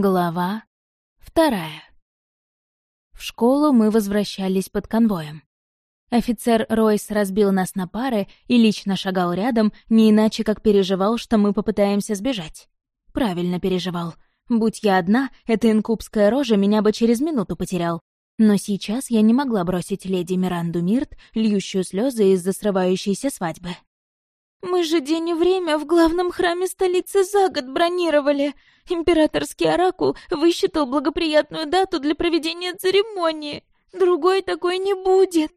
Глава вторая. В школу мы возвращались под конвоем. Офицер Ройс разбил нас на пары и лично шагал рядом, не иначе как переживал, что мы попытаемся сбежать. Правильно переживал. Будь я одна, эта инкубская рожа меня бы через минуту потерял. Но сейчас я не могла бросить леди Миранду Мирт, льющую слезы из-за срывающейся свадьбы. «Мы же день и время в главном храме столицы за год бронировали. Императорский оракул высчитал благоприятную дату для проведения церемонии. Другой такой не будет».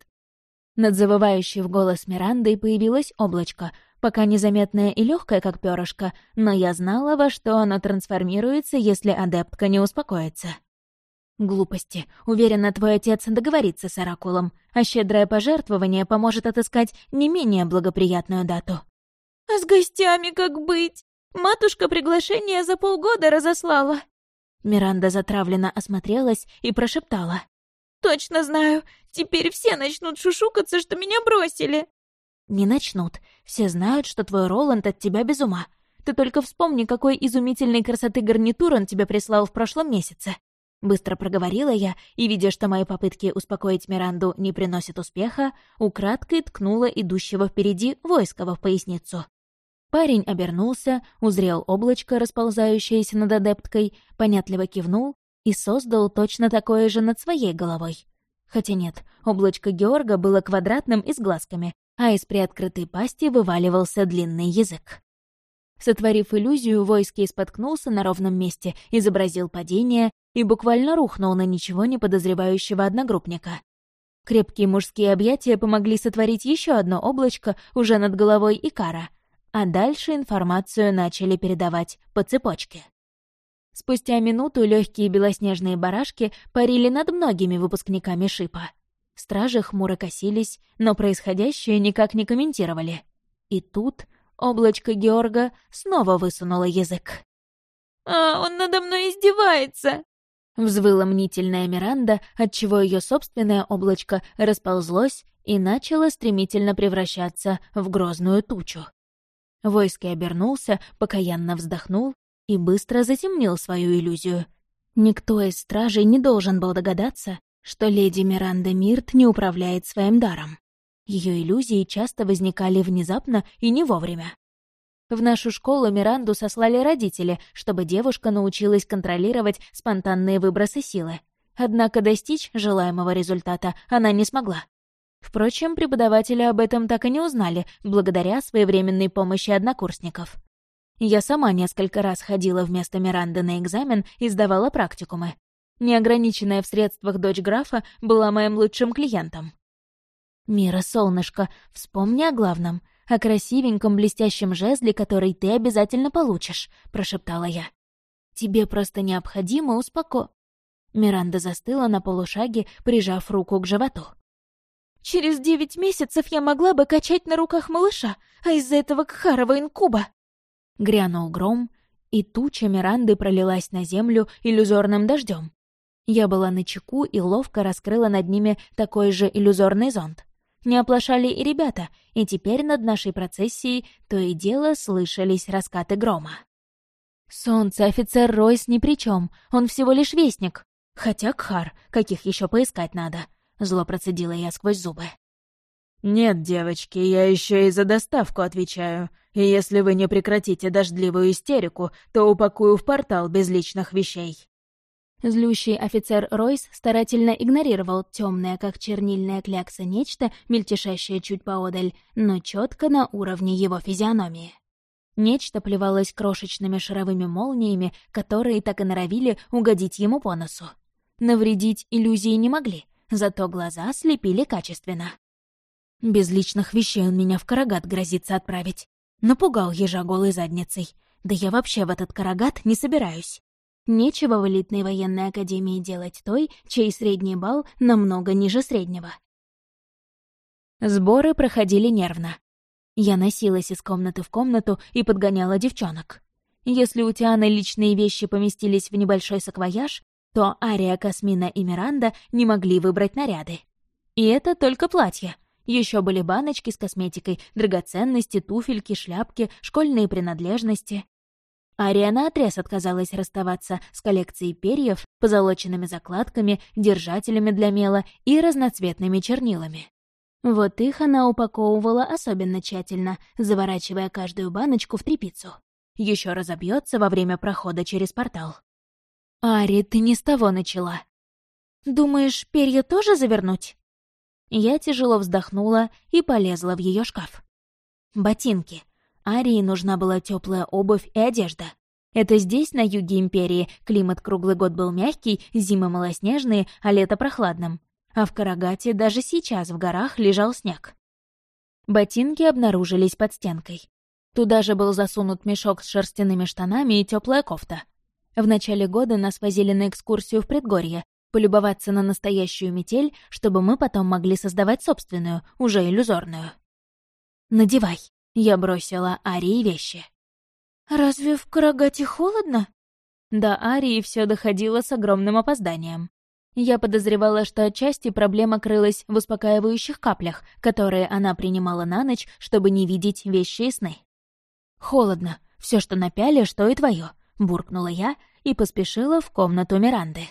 Над завывающей в голос Мирандой появилось облачко, пока незаметное и легкое, как перышко, но я знала, во что оно трансформируется, если адептка не успокоится. Глупости. Уверена, твой отец договорится с Оракулом, а щедрое пожертвование поможет отыскать не менее благоприятную дату. «А с гостями как быть? Матушка приглашение за полгода разослала». Миранда затравленно осмотрелась и прошептала. «Точно знаю. Теперь все начнут шушукаться, что меня бросили». «Не начнут. Все знают, что твой Роланд от тебя без ума. Ты только вспомни, какой изумительной красоты гарнитур он тебе прислал в прошлом месяце». Быстро проговорила я, и, видя, что мои попытки успокоить Миранду не приносят успеха, украдкой ткнула идущего впереди войского в поясницу. Парень обернулся, узрел облачко, расползающееся над адепткой, понятливо кивнул и создал точно такое же над своей головой. Хотя нет, облачко Георга было квадратным и с глазками, а из приоткрытой пасти вываливался длинный язык. Сотворив иллюзию, войски споткнулся на ровном месте, изобразил падение и буквально рухнул на ничего не подозревающего одногруппника. Крепкие мужские объятия помогли сотворить еще одно облачко уже над головой Икара — а дальше информацию начали передавать по цепочке. Спустя минуту легкие белоснежные барашки парили над многими выпускниками шипа. Стражи хмуро косились, но происходящее никак не комментировали. И тут облачко Георга снова высунуло язык. «А, он надо мной издевается!» Взвыла мнительная Миранда, отчего ее собственное облачко расползлось и начало стремительно превращаться в грозную тучу. Войски обернулся, покаянно вздохнул и быстро затемнил свою иллюзию. Никто из стражей не должен был догадаться, что леди Миранда Мирт не управляет своим даром. Ее иллюзии часто возникали внезапно и не вовремя. В нашу школу Миранду сослали родители, чтобы девушка научилась контролировать спонтанные выбросы силы. Однако достичь желаемого результата она не смогла. Впрочем, преподаватели об этом так и не узнали, благодаря своевременной помощи однокурсников. Я сама несколько раз ходила вместо Миранды на экзамен и сдавала практикумы. Неограниченная в средствах дочь графа была моим лучшим клиентом. «Мира, солнышко, вспомни о главном, о красивеньком блестящем жезле, который ты обязательно получишь», — прошептала я. «Тебе просто необходимо успоко...» Миранда застыла на полушаге, прижав руку к животу. Через девять месяцев я могла бы качать на руках малыша, а из-за этого Кхарова инкуба!» Грянул гром, и туча Миранды пролилась на землю иллюзорным дождем. Я была на чеку и ловко раскрыла над ними такой же иллюзорный зонт. Не оплошали и ребята, и теперь над нашей процессией то и дело слышались раскаты грома. Солнце, офицер Ройс ни при чем, он всего лишь вестник. Хотя Кхар, каких еще поискать надо. Зло процедила я сквозь зубы. «Нет, девочки, я еще и за доставку отвечаю. И если вы не прекратите дождливую истерику, то упакую в портал без личных вещей». Злющий офицер Ройс старательно игнорировал темное, как чернильная клякса, нечто, мельтешащее чуть поодаль, но четко на уровне его физиономии. Нечто плевалось крошечными шаровыми молниями, которые так и норовили угодить ему по носу. Навредить иллюзии не могли, зато глаза слепили качественно. Без личных вещей он меня в карагат грозится отправить. Напугал ежа голой задницей. Да я вообще в этот карагат не собираюсь. Нечего в элитной военной академии делать той, чей средний балл намного ниже среднего. Сборы проходили нервно. Я носилась из комнаты в комнату и подгоняла девчонок. Если у Тианы личные вещи поместились в небольшой саквояж, то Ария, Касмина и Миранда не могли выбрать наряды. И это только платья. Еще были баночки с косметикой, драгоценности, туфельки, шляпки, школьные принадлежности. Ария наотрез отказалась расставаться с коллекцией перьев, позолоченными закладками, держателями для мела и разноцветными чернилами. Вот их она упаковывала особенно тщательно, заворачивая каждую баночку в тряпицу. Еще разобьется во время прохода через портал. «Ари, ты не с того начала». «Думаешь, перья тоже завернуть?» Я тяжело вздохнула и полезла в ее шкаф. Ботинки. Арии нужна была теплая обувь и одежда. Это здесь, на юге Империи, климат круглый год был мягкий, зимы малоснежные, а лето прохладным. А в Карагате даже сейчас в горах лежал снег. Ботинки обнаружились под стенкой. Туда же был засунут мешок с шерстяными штанами и теплая кофта. В начале года нас возили на экскурсию в предгорье, полюбоваться на настоящую метель, чтобы мы потом могли создавать собственную, уже иллюзорную. «Надевай», — я бросила Арии вещи. «Разве в Карагате холодно?» До Арии все доходило с огромным опозданием. Я подозревала, что отчасти проблема крылась в успокаивающих каплях, которые она принимала на ночь, чтобы не видеть вещи и сны. «Холодно. Все, что напяли, что и твое», — буркнула я и поспешила в комнату Миранды.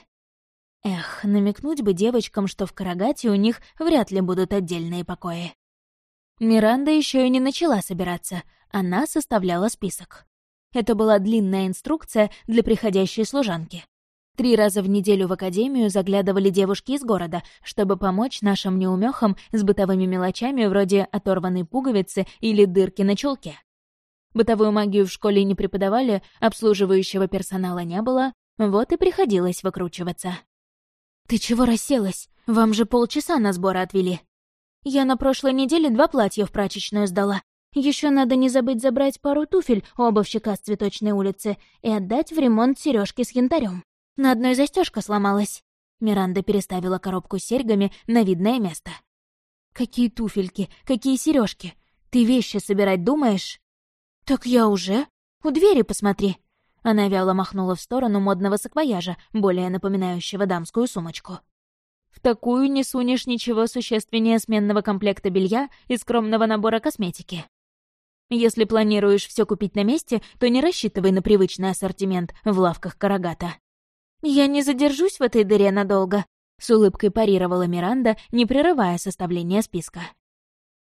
Эх, намекнуть бы девочкам, что в Карагате у них вряд ли будут отдельные покои. Миранда еще и не начала собираться, она составляла список. Это была длинная инструкция для приходящей служанки. Три раза в неделю в академию заглядывали девушки из города, чтобы помочь нашим неумехам с бытовыми мелочами вроде оторванной пуговицы или дырки на чулке. Бытовую магию в школе не преподавали, обслуживающего персонала не было, вот и приходилось выкручиваться. «Ты чего расселась? Вам же полчаса на сборы отвели». «Я на прошлой неделе два платья в прачечную сдала. Еще надо не забыть забрать пару туфель у обувщика с цветочной улицы и отдать в ремонт сережки с янтарем. На одной застежка сломалась». Миранда переставила коробку с серьгами на видное место. «Какие туфельки, какие сережки? Ты вещи собирать думаешь?» «Так я уже. У двери посмотри», она вяло махнула в сторону модного саквояжа, более напоминающего дамскую сумочку. В такую не сунешь ничего существеннее сменного комплекта белья и скромного набора косметики. Если планируешь все купить на месте, то не рассчитывай на привычный ассортимент в лавках Карагата. «Я не задержусь в этой дыре надолго», — с улыбкой парировала Миранда, не прерывая составление списка.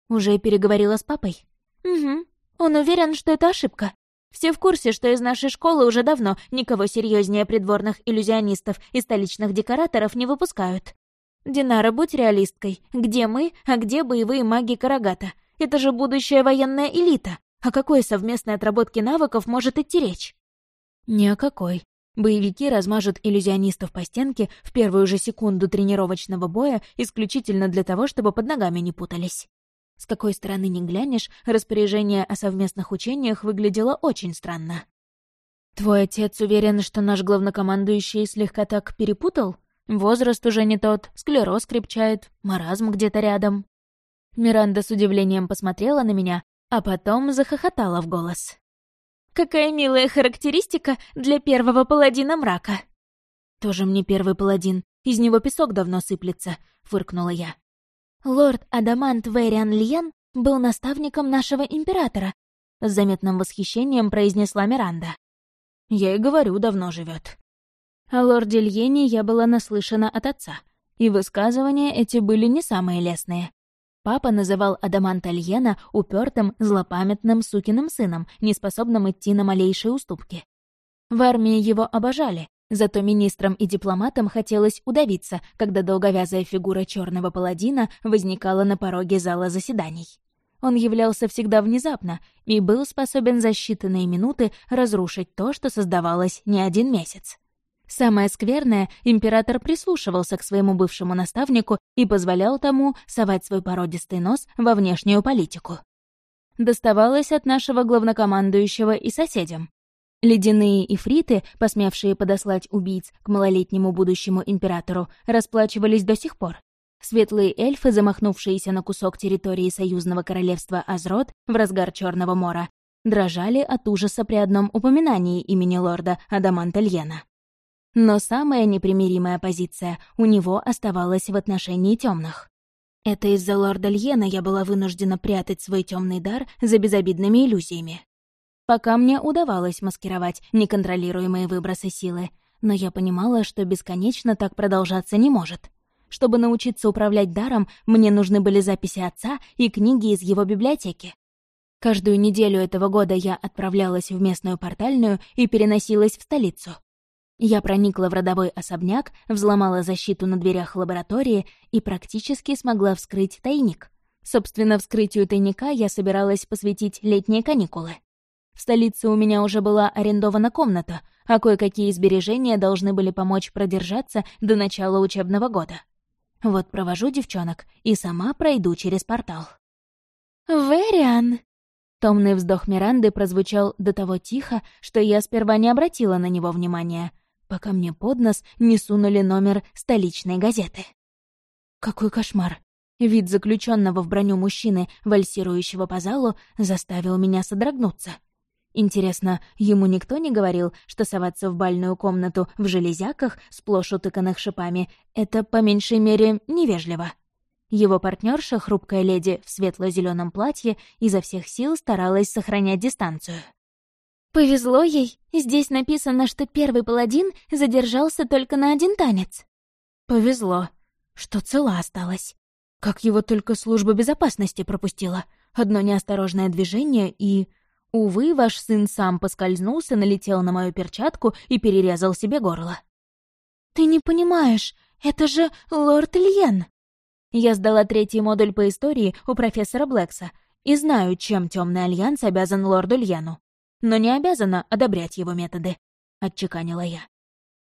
«Уже переговорила с папой?» «Угу. Он уверен, что это ошибка. Все в курсе, что из нашей школы уже давно никого серьезнее придворных иллюзионистов и столичных декораторов не выпускают. Динара, будь реалисткой. Где мы, а где боевые маги Карагата? Это же будущая военная элита. О какой совместной отработке навыков может идти речь? Ни о какой. Боевики размажут иллюзионистов по стенке в первую же секунду тренировочного боя исключительно для того, чтобы под ногами не путались. С какой стороны ни глянешь, распоряжение о совместных учениях выглядело очень странно. «Твой отец уверен, что наш главнокомандующий слегка так перепутал? Возраст уже не тот, склероз крепчает, маразм где-то рядом». Миранда с удивлением посмотрела на меня, а потом захохотала в голос. «Какая милая характеристика для первого паладина мрака!» «Тоже мне первый паладин, из него песок давно сыплется», — фыркнула я. Лорд Адамант Вэриан Льен был наставником нашего императора», — с заметным восхищением произнесла Миранда. «Я и говорю, давно живет. О лорде Льене я была наслышана от отца, и высказывания эти были не самые лестные. Папа называл Адаманта Льена упертым, злопамятным сукиным сыном, неспособным идти на малейшие уступки. В армии его обожали, Зато министрам и дипломатам хотелось удавиться, когда долговязая фигура черного паладина возникала на пороге зала заседаний. Он являлся всегда внезапно и был способен за считанные минуты разрушить то, что создавалось не один месяц. Самое скверное, император прислушивался к своему бывшему наставнику и позволял тому совать свой породистый нос во внешнюю политику. Доставалось от нашего главнокомандующего и соседям. Ледяные ифриты, посмевшие подослать убийц к малолетнему будущему императору, расплачивались до сих пор. Светлые эльфы, замахнувшиеся на кусок территории союзного королевства Азрот в разгар Черного мора, дрожали от ужаса при одном упоминании имени лорда Адаманта Льена. Но самая непримиримая позиция у него оставалась в отношении темных. Это из-за лорда Льена я была вынуждена прятать свой темный дар за безобидными иллюзиями. Пока мне удавалось маскировать неконтролируемые выбросы силы, но я понимала, что бесконечно так продолжаться не может. Чтобы научиться управлять даром, мне нужны были записи отца и книги из его библиотеки. Каждую неделю этого года я отправлялась в местную портальную и переносилась в столицу. Я проникла в родовой особняк, взломала защиту на дверях лаборатории и практически смогла вскрыть тайник. Собственно, вскрытию тайника я собиралась посвятить летние каникулы. В столице у меня уже была арендована комната, а кое-какие сбережения должны были помочь продержаться до начала учебного года. Вот провожу девчонок и сама пройду через портал. «Вериан!» Томный вздох Миранды прозвучал до того тихо, что я сперва не обратила на него внимания, пока мне под нос не сунули номер столичной газеты. Какой кошмар! Вид заключенного в броню мужчины, вальсирующего по залу, заставил меня содрогнуться. Интересно, ему никто не говорил, что соваться в бальную комнату в железяках, сплошь утыканных шипами, это, по меньшей мере, невежливо. Его партнерша, хрупкая леди в светло зеленом платье, изо всех сил старалась сохранять дистанцию. «Повезло ей. Здесь написано, что первый паладин задержался только на один танец». «Повезло. Что цела осталась. Как его только служба безопасности пропустила. Одно неосторожное движение и...» Увы, ваш сын сам поскользнулся, налетел на мою перчатку и перерезал себе горло. «Ты не понимаешь, это же лорд Льен!» Я сдала третий модуль по истории у профессора Блэкса и знаю, чем Темный Альянс обязан лорду Льену. Но не обязана одобрять его методы, — отчеканила я.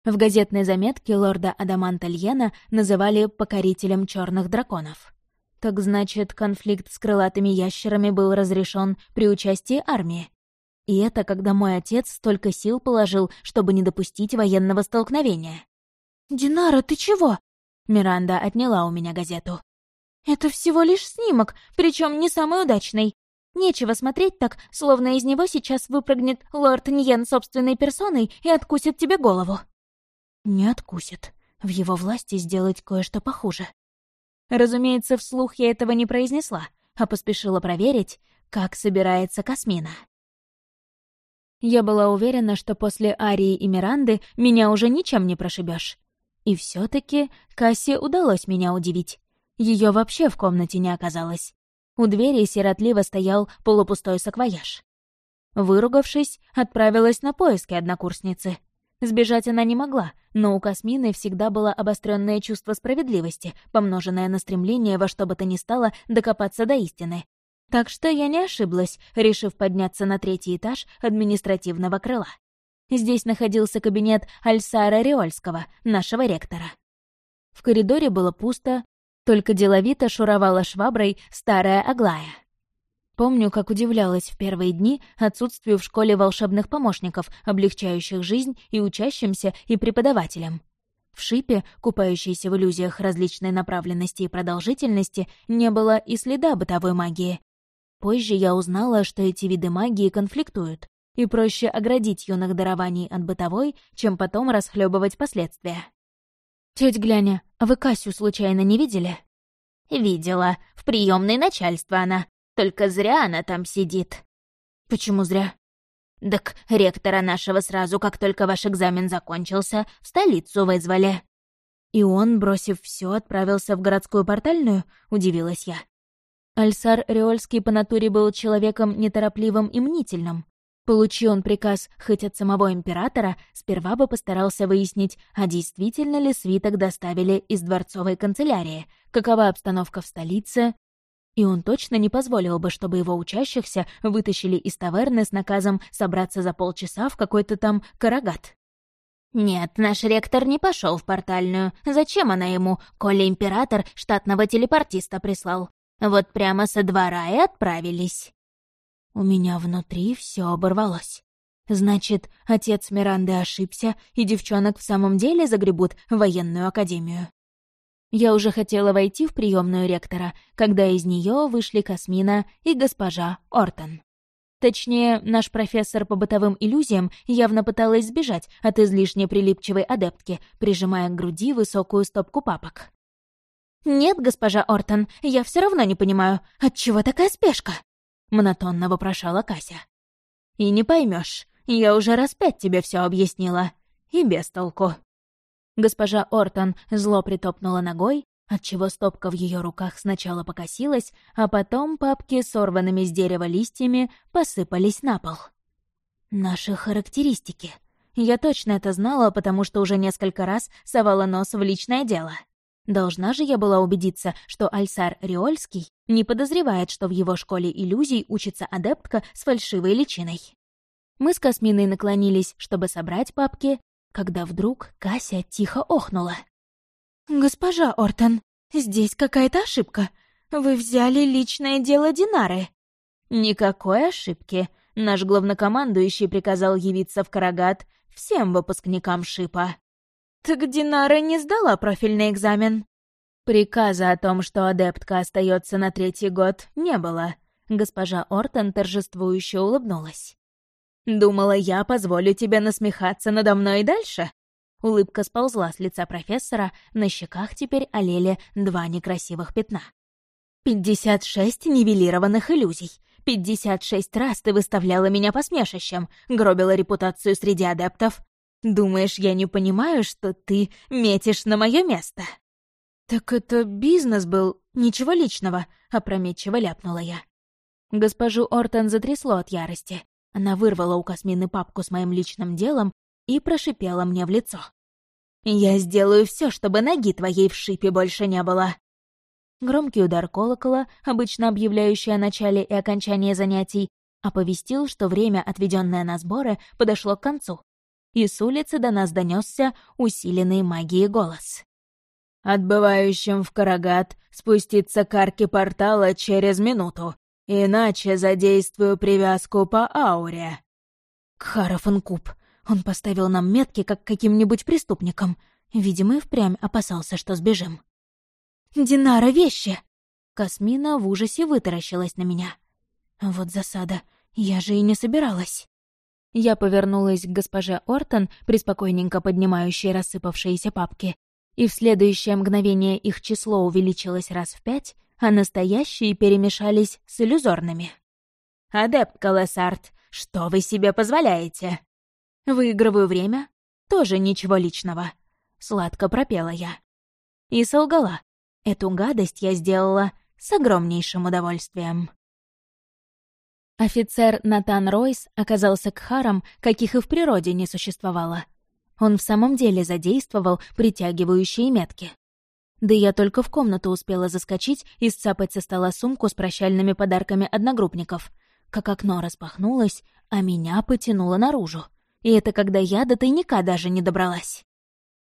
В газетной заметке лорда Адаманта Льена называли покорителем черных драконов. Так значит, конфликт с крылатыми ящерами был разрешен при участии армии. И это когда мой отец столько сил положил, чтобы не допустить военного столкновения. «Динара, ты чего?» Миранда отняла у меня газету. «Это всего лишь снимок, причем не самый удачный. Нечего смотреть так, словно из него сейчас выпрыгнет лорд Ньен собственной персоной и откусит тебе голову». «Не откусит. В его власти сделать кое-что похуже. Разумеется, вслух я этого не произнесла, а поспешила проверить, как собирается Касмина. Я была уверена, что после Арии и Миранды меня уже ничем не прошибешь. И все таки Кассе удалось меня удивить. Ее вообще в комнате не оказалось. У двери сиротливо стоял полупустой саквояж. Выругавшись, отправилась на поиски однокурсницы. Сбежать она не могла, но у Касмины всегда было обостренное чувство справедливости, помноженное на стремление во что бы то ни стало докопаться до истины. Так что я не ошиблась, решив подняться на третий этаж административного крыла. Здесь находился кабинет Альсара Риольского, нашего ректора. В коридоре было пусто, только деловито шуровала шваброй старая Аглая. Помню, как удивлялась в первые дни отсутствию в школе волшебных помощников, облегчающих жизнь и учащимся, и преподавателям. В шипе, купающейся в иллюзиях различной направленности и продолжительности, не было и следа бытовой магии. Позже я узнала, что эти виды магии конфликтуют, и проще оградить юных дарований от бытовой, чем потом расхлебывать последствия. «Тёть Гляня, а вы Касю случайно не видели?» «Видела. В приемной начальства она. Только зря она там сидит». «Почему зря?» «Так ректора нашего сразу, как только ваш экзамен закончился, в столицу вызвали». «И он, бросив все, отправился в городскую портальную?» — удивилась я. Альсар Риольский по натуре был человеком неторопливым и мнительным. Получи он приказ хоть от самого императора, сперва бы постарался выяснить, а действительно ли свиток доставили из дворцовой канцелярии, какова обстановка в столице, и он точно не позволил бы, чтобы его учащихся вытащили из таверны с наказом собраться за полчаса в какой-то там карагат. «Нет, наш ректор не пошел в портальную. Зачем она ему, коли император штатного телепортиста прислал? Вот прямо со двора и отправились». У меня внутри все оборвалось. Значит, отец Миранды ошибся, и девчонок в самом деле загребут в военную академию. Я уже хотела войти в приемную ректора, когда из нее вышли Касмина и госпожа Ортон. Точнее, наш профессор по бытовым иллюзиям явно пыталась сбежать от излишне прилипчивой адептки, прижимая к груди высокую стопку папок. «Нет, госпожа Ортон, я все равно не понимаю, отчего такая спешка?» — монотонно вопрошала Кася. И не поймешь. Я уже раз пять тебе все объяснила. И без толку. Госпожа Ортон зло притопнула ногой, отчего стопка в ее руках сначала покосилась, а потом папки, сорванными с дерева листьями, посыпались на пол. Наши характеристики. Я точно это знала, потому что уже несколько раз совала нос в личное дело. Должна же я была убедиться, что Альсар Риольский не подозревает, что в его школе иллюзий учится адептка с фальшивой личиной. Мы с Косминой наклонились, чтобы собрать папки, когда вдруг Кася тихо охнула. «Госпожа Ортон, здесь какая-то ошибка. Вы взяли личное дело Динары». «Никакой ошибки. Наш главнокомандующий приказал явиться в Карагат всем выпускникам ШИПа». «Так Динара не сдала профильный экзамен?» Приказа о том, что адептка остается на третий год, не было. Госпожа Ортон торжествующе улыбнулась. «Думала, я позволю тебе насмехаться надо мной и дальше?» Улыбка сползла с лица профессора, на щеках теперь олели два некрасивых пятна. «Пятьдесят шесть нивелированных иллюзий. Пятьдесят шесть раз ты выставляла меня посмешищем, гробила репутацию среди адептов. Думаешь, я не понимаю, что ты метишь на мое место?» «Так это бизнес был, ничего личного», — опрометчиво ляпнула я. Госпожу Ортон затрясло от ярости. Она вырвала у Космины папку с моим личным делом и прошипела мне в лицо. «Я сделаю все, чтобы ноги твоей в шипе больше не было!» Громкий удар колокола, обычно объявляющий о начале и окончании занятий, оповестил, что время, отведенное на сборы, подошло к концу, и с улицы до нас донесся усиленный магией голос. «Отбывающим в Карагат спуститься к арке портала через минуту. Иначе задействую привязку по ауре». Кхаров инкуб. Он поставил нам метки, как каким-нибудь преступникам. Видимо, и впрямь опасался, что сбежим. «Динара, вещи!» Космина в ужасе вытаращилась на меня. Вот засада. Я же и не собиралась. Я повернулась к госпоже Ортон, приспокойненько поднимающей рассыпавшиеся папки, и в следующее мгновение их число увеличилось раз в пять, а настоящие перемешались с иллюзорными. «Адепт Колессарт, что вы себе позволяете?» «Выигрываю время? Тоже ничего личного», — сладко пропела я. И солгала. Эту гадость я сделала с огромнейшим удовольствием. Офицер Натан Ройс оказался кхаром, каких и в природе не существовало. Он в самом деле задействовал притягивающие метки. Да я только в комнату успела заскочить и сцапать со стола сумку с прощальными подарками одногруппников, как окно распахнулось, а меня потянуло наружу. И это когда я до тайника даже не добралась.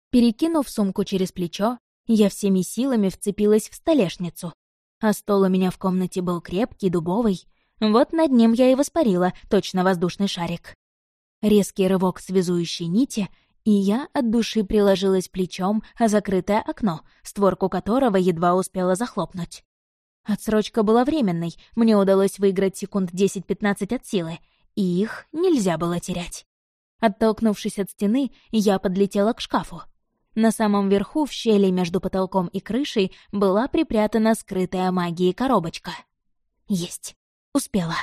Перекинув сумку через плечо, я всеми силами вцепилась в столешницу. А стол у меня в комнате был крепкий, дубовый. Вот над ним я и воспарила, точно воздушный шарик. Резкий рывок связующей нити, и я от души приложилась плечом о закрытое окно, створку которого едва успела захлопнуть. Отсрочка была временной, мне удалось выиграть секунд 10-15 от силы, и их нельзя было терять. Оттолкнувшись от стены, я подлетела к шкафу. На самом верху, в щели между потолком и крышей, была припрятана скрытая магией коробочка. Есть. Успела.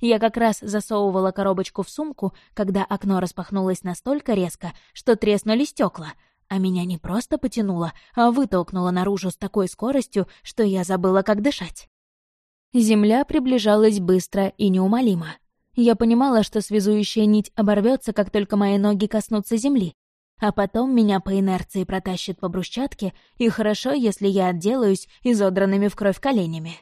Я как раз засовывала коробочку в сумку, когда окно распахнулось настолько резко, что треснули стекла, а меня не просто потянуло, а вытолкнуло наружу с такой скоростью, что я забыла, как дышать. Земля приближалась быстро и неумолимо. Я понимала, что связующая нить оборвется, как только мои ноги коснутся земли, а потом меня по инерции протащит по брусчатке, и хорошо, если я отделаюсь изодранными в кровь коленями.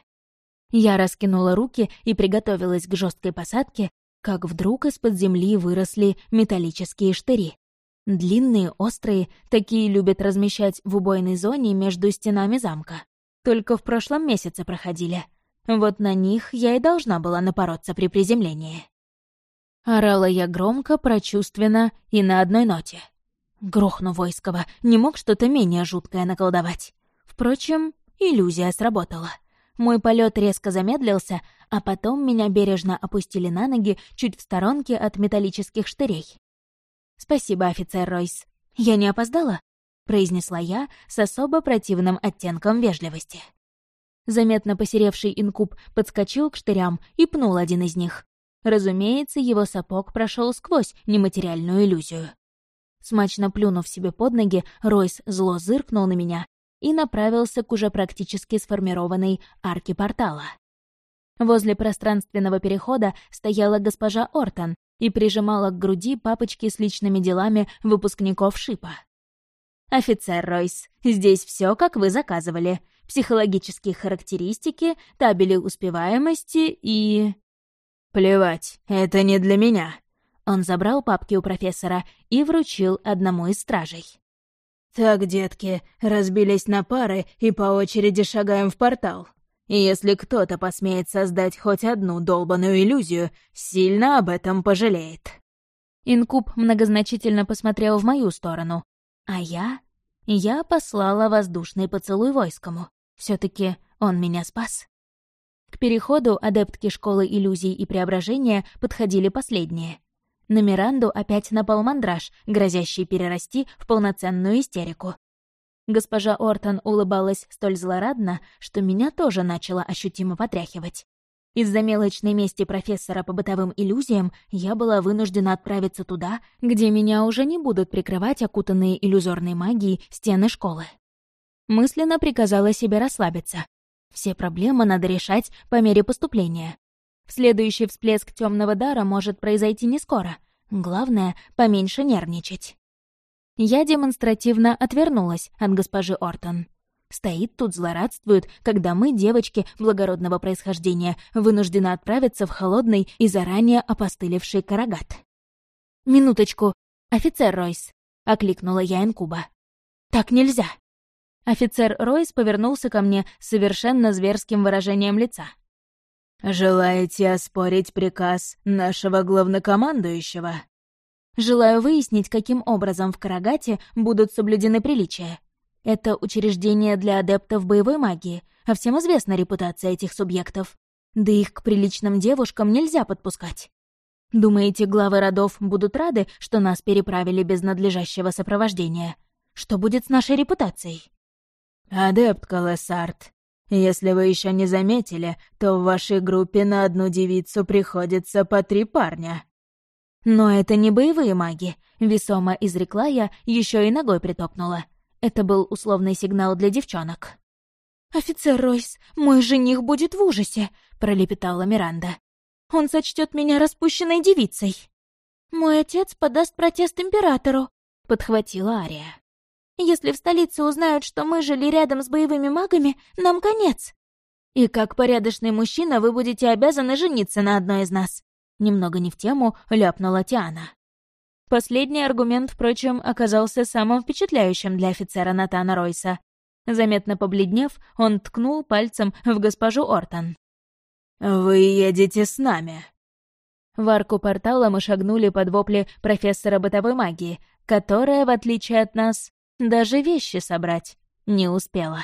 Я раскинула руки и приготовилась к жесткой посадке, как вдруг из-под земли выросли металлические штыри. Длинные, острые, такие любят размещать в убойной зоне между стенами замка. Только в прошлом месяце проходили. Вот на них я и должна была напороться при приземлении. Орала я громко, прочувственно и на одной ноте. Грохну войского, не мог что-то менее жуткое наколдовать. Впрочем, иллюзия сработала. Мой полет резко замедлился, а потом меня бережно опустили на ноги чуть в сторонке от металлических штырей. «Спасибо, офицер Ройс. Я не опоздала?» — произнесла я с особо противным оттенком вежливости. Заметно посеревший инкуб подскочил к штырям и пнул один из них. Разумеется, его сапог прошел сквозь нематериальную иллюзию. Смачно плюнув себе под ноги, Ройс зло зыркнул на меня и направился к уже практически сформированной арке портала. Возле пространственного перехода стояла госпожа Ортон и прижимала к груди папочки с личными делами выпускников ШИПа. «Офицер Ройс, здесь все, как вы заказывали. Психологические характеристики, табели успеваемости и...» «Плевать, это не для меня». Он забрал папки у профессора и вручил одному из стражей. «Так, детки, разбились на пары и по очереди шагаем в портал. И если кто-то посмеет создать хоть одну долбаную иллюзию, сильно об этом пожалеет». Инкуб многозначительно посмотрел в мою сторону. А я? Я послала воздушный поцелуй войскому. все таки он меня спас. К переходу адептки школы иллюзий и преображения подходили последние. На Миранду опять напал мандраж, грозящий перерасти в полноценную истерику. Госпожа Ортон улыбалась столь злорадно, что меня тоже начало ощутимо потряхивать. Из-за мелочной мести профессора по бытовым иллюзиям я была вынуждена отправиться туда, где меня уже не будут прикрывать окутанные иллюзорной магией стены школы. Мысленно приказала себе расслабиться. Все проблемы надо решать по мере поступления. Следующий всплеск темного дара может произойти не скоро. Главное — поменьше нервничать. Я демонстративно отвернулась от госпожи Ортон. Стоит тут, злорадствует, когда мы, девочки благородного происхождения, вынуждены отправиться в холодный и заранее опостылевший карагат. «Минуточку, офицер Ройс», — окликнула я инкуба. «Так нельзя». Офицер Ройс повернулся ко мне с совершенно зверским выражением лица. «Желаете оспорить приказ нашего главнокомандующего?» «Желаю выяснить, каким образом в Карагате будут соблюдены приличия. Это учреждение для адептов боевой магии, а всем известна репутация этих субъектов. Да их к приличным девушкам нельзя подпускать. Думаете, главы родов будут рады, что нас переправили без надлежащего сопровождения? Что будет с нашей репутацией?» «Адепт Колессарт, если вы еще не заметили, то в вашей группе на одну девицу приходится по три парня». «Но это не боевые маги», — весомо изрекла я, еще и ногой притопнула. Это был условный сигнал для девчонок. «Офицер Ройс, мой жених будет в ужасе», — пролепетала Миранда. «Он сочтет меня распущенной девицей». «Мой отец подаст протест императору», — подхватила Ария. Если в столице узнают, что мы жили рядом с боевыми магами, нам конец. И как порядочный мужчина вы будете обязаны жениться на одной из нас. Немного не в тему ляпнула Тиана. Последний аргумент, впрочем, оказался самым впечатляющим для офицера Натана Ройса. Заметно побледнев, он ткнул пальцем в госпожу Ортон. «Вы едете с нами». В арку портала мы шагнули под вопли профессора бытовой магии, которая, в отличие от нас, даже вещи собрать не успела.